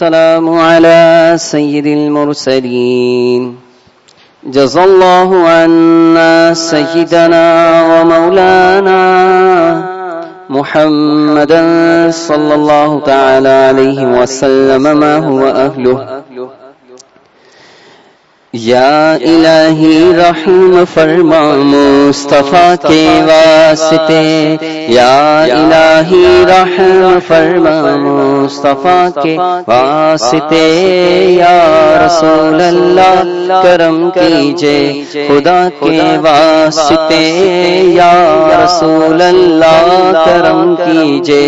والسلام على سيد المرسلين. جزى الله عنا سيدنا ومولانا محمدا صلى الله تعالى عليه وسلم، ما هو أهله؟ یا الہی رحم فرما مصطفیٰ کے واسطے، یا الہی رحم فرما مصطفیٰ کے واسطے، یا رسول اللہ کرم کیجے خدا کے واسطے، یا رسول اللہ کرم کیجے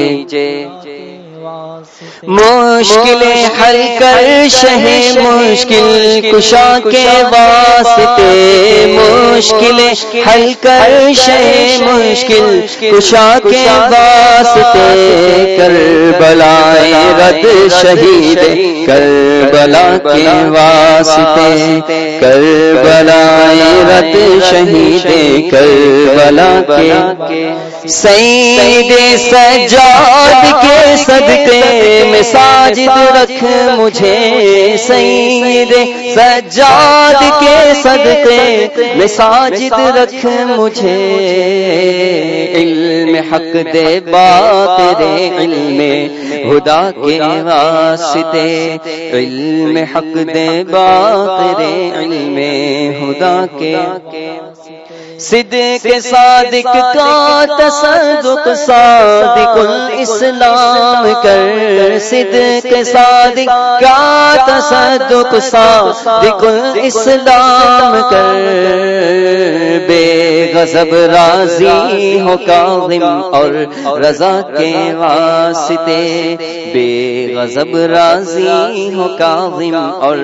مشکل حل کر شہ مشکل کشا کے واسطے مشکل حل کر شہ مشکل کشا کے واسطے کر بلائے رد شہید کر بلا کے واسطے کر بلائے رد شہید کر بلا کے سید سجاد کے صدقے میں ساجد رکھ مجھے، سید سجاد کے صدقے میں ساجد رکھ مجھے۔ علم حق دے بات رے علم خدا کے واسطے۔ علم حق دے بات رے علم خدا کے صدق صادق کا تصدق صادق الاسلام کر صدق صادق کا تصدق صادق الاسلام کر۔ بے غضب راضی ہو کاظم اور رضا کے واسطے۔ بے غضب راضی ہو کاظم اور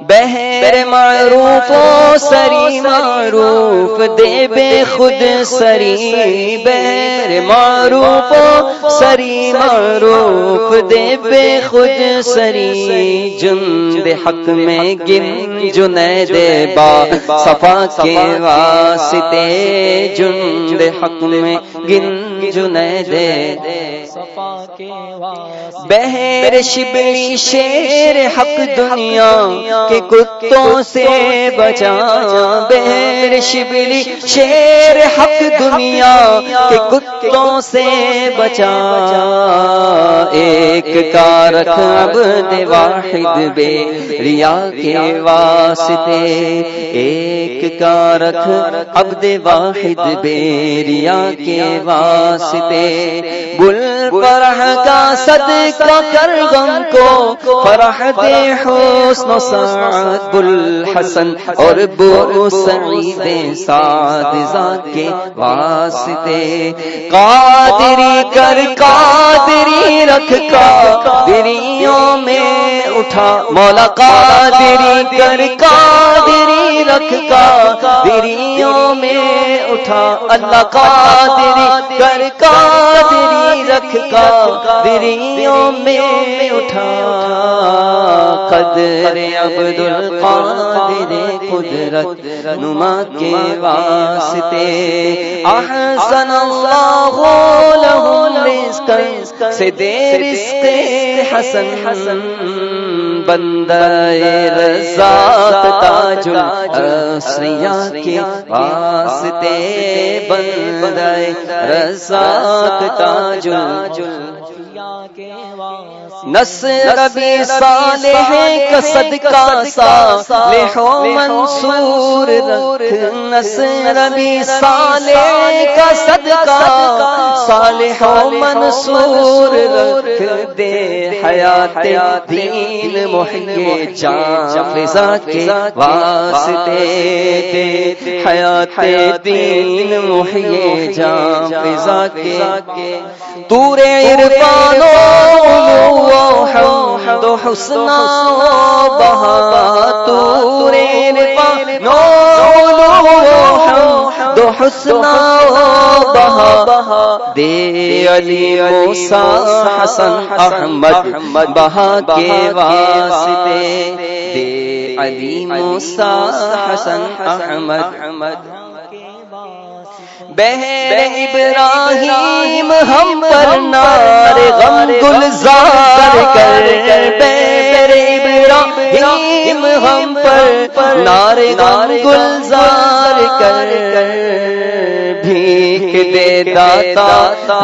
بہر معروف و سری معروف دے بے خود سری بہر معروف سری معروف دے بے خود سری جند حق میں گن جنید با صفا کے واسطے جند حق میں گن جنید صفا کے بہر شبلی شیر حق دنیا کے کتوں سے بچا بہر شبلی شیر حق دنیا کے کتوں سے بچا۔ ایک کارک اب واحد بے ریا کے واسطے۔ ایک کارک عبد واحد بے ریا کے واسطے۔ گل فرح کا صدقہ کر غم کو، فرح دے حسن و سعد، گل حسن اور بو سعید سعد ذات کے واسطے۔ قادری کر، قادری رکھ، قادریوں میں اٹھا۔ مولا، قادری کر، قادری رکھ، قادریوں میں اٹھا۔ اللہ، قادری کر، قادری رکھ، قادریوں میں اٹھا۔ قدر عبد القادر قدرت نما کے واسطے۔ احسن اللہ لہم رزق سے دے رزق حسن حسن بندہ رزاق تاج الاسریا کے واسطے۔ بندہ رزاق تاج الاسریا کے واسطے۔ نصر ربی صالح کا صدقہ صالح و منصور رکھ، نصر ربی صالح کا صدقہ صالح و منصور رکھ، دے حیات دین محیے جان فضا کے واسطے دے حیات دین محیے جان فضا کے۔ تورے عرفانو حمد و حسنا بہا تورے عرفانو حمد و حسنا و بہا دے علی موسیٰ حسن احمد، بہا کے واسطے۔ دے علی موسیٰ حسن احمد بہر ابراہیم ہم پر نار پر نارے غم گلزار کر بھیک دے داتا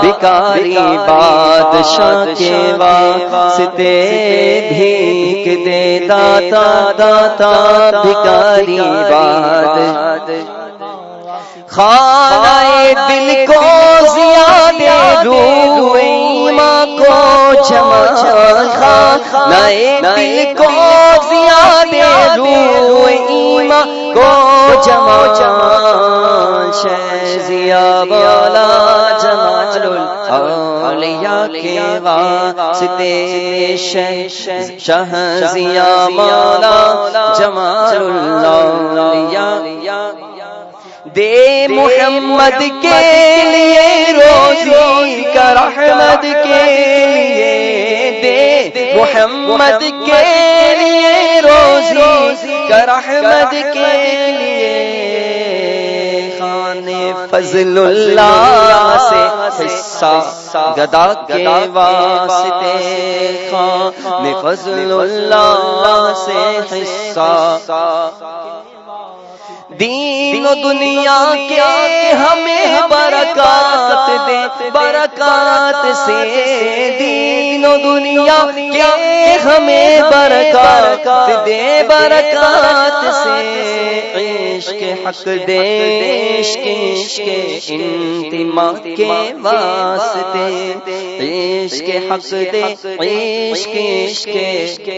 بکاری بادشاہ کے واسطے بھیک دے داتا داتا بکاری باد خانہ دل کو زیادہ رو ماں کو جمال خانہ دل کو زیادہ رو ایماں کو جمال شہزیا والا جمال الاولیاء کے واسطے شہزیا والا جمال الاولیاء دے محمد کے لیے، روزی کا رحمت کے لیے دے محمد کے لیے، روزی کا رحمت کے لیے۔ خان فضل اللہ سے حصہ گدا کے واسطے، خان فضل اللہ سے حصہ دین و دنیا کے ہمیں برکات دے برکات سے دین و دنیا کے ہمیں برکات دے برکات سے عشق حق دے عشق عشق انتما کے واسطے عشق حق دے عشق عشق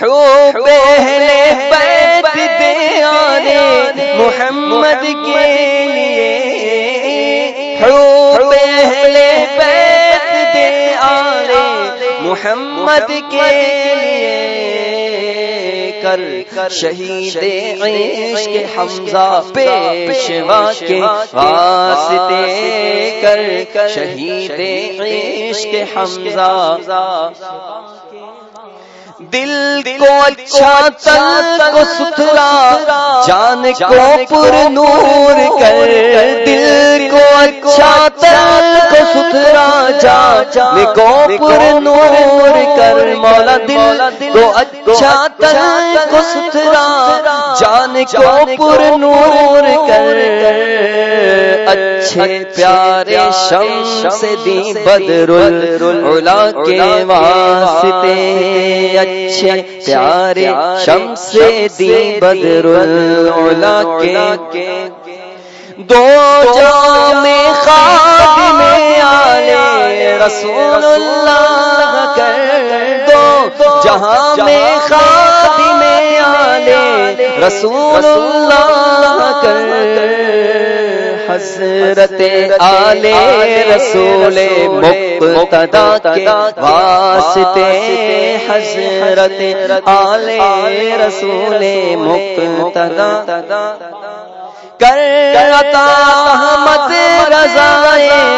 پہلے بیت دے آنے محمد کے لیے پہلے بیت دے آنے محمد کے لیے کر شہید عشق حمزہ پیشوا کے واسطے کر شہید عشق حمزہ دل کو اچھا تل کو ستھرا جان کو پر نور کر دل کو اچھا تل کو پر نور کر مولا دل کو اچھا تل کو ستھرا جان کو پر نور کر اچھے پیارے شم سے دی بدر العلا کے واسطے اچھے پیارے شم سے دی بدر العلا کے دو جام آلے رسول اللہ کر دو، جہاں میں خواب میں آلے رسول اللہ کر حضرت آلے رسول مقتدا کے واسطے حضرت آلے رسول مقتدا کر عطا احمد رضا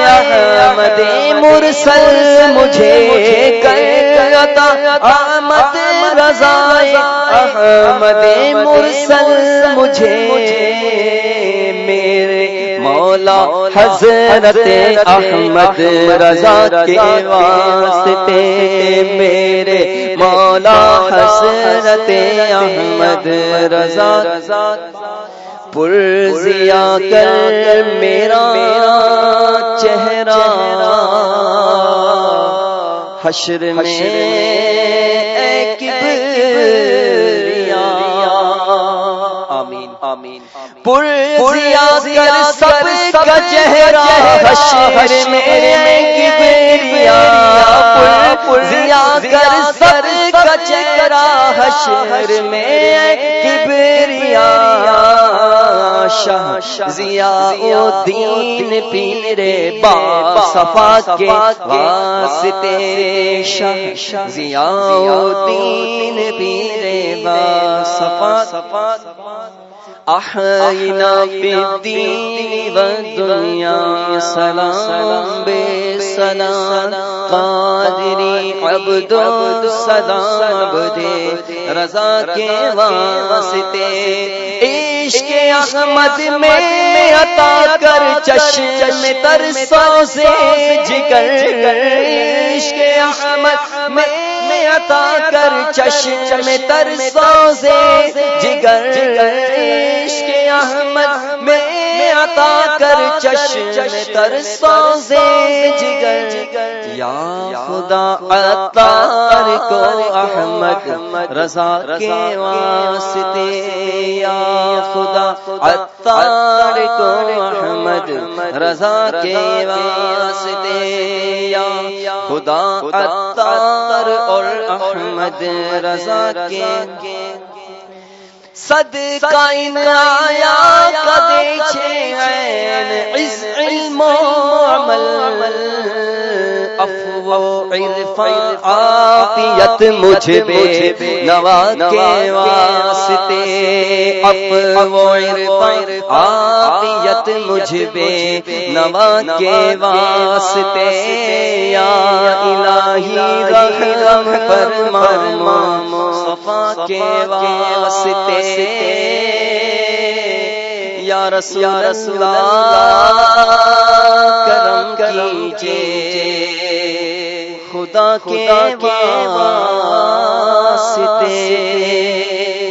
احمد مرسل مجھے کر عطا احمد رضا احمد مرسل مجھے میرے مولا حضرت احمد رضا کے واسطے میرے مولا حضرت احمد رضا پرزیا کر میرا چہرہ حشر میں آمین آمین۔ پرزیا کر سب کا چہرہ حشر میں کبریا۔ پرزیا کر سب کا چہرہ حشر میں کبریا۔ شاہ ضیا دین پیرے با صفا کے واسطے شاہ ضیا دین پیرے با صفا۔ صفا احینا بالدین والدنیا سلام بے سلام قادری عبد السلام عبد رضا کے واسطے۔ عشق احمد میں عطا کر چشم تر سو سے جگر عشق احمد میں عطا کر چشم تر سوزے جگر عشق احمد میں عطا کر چشم تر سوزے جگر۔ یا خدا عطار کو احمد، رضا کے واسطے۔ یا خدا عطار کو احمد، رضا کے واسطے۔ یا خدا عطار اور احمد، رضا کے۔ سد کائن آیا کدے چھے عز علم و عمل افو عرفان آفیت مجھ بے نوا کے واسطے افو عرفان آفیت مجھ بے نوا کے واسطے یا الہی رحم فرما صفا کے واسطے یا رسول اللہ کرم کیجیے خدا کے واسطے۔